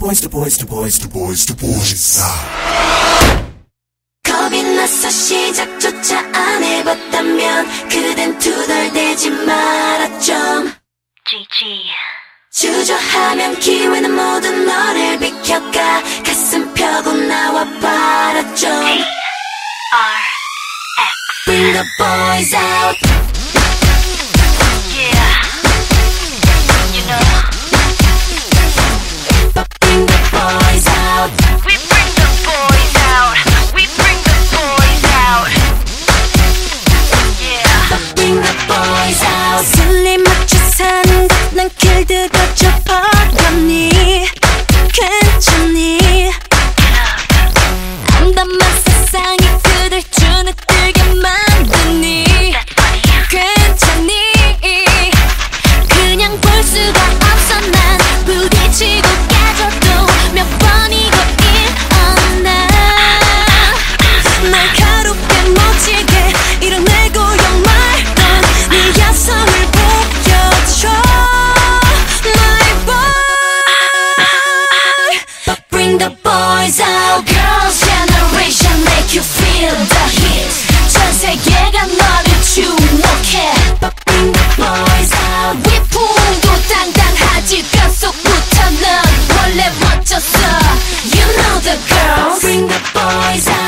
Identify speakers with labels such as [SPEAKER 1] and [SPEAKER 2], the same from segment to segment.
[SPEAKER 1] boys, the boys, the boys, the boys, the boys.
[SPEAKER 2] 겁이 나서 시작조차 안 해봤다면 그댄 투덜대지 마라 좀.
[SPEAKER 3] GG.
[SPEAKER 2] 주저하면 기회는 모두 너를 비켜가 가슴 펴고 나와 봐라 좀. Bring the boys out.
[SPEAKER 3] You know
[SPEAKER 2] the girls, bring the boys out.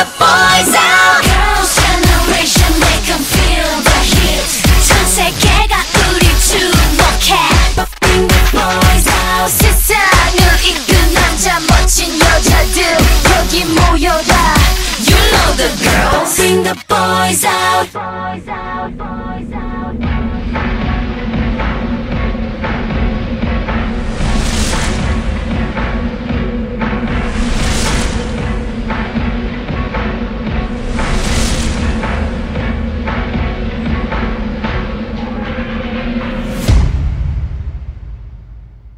[SPEAKER 2] the fall.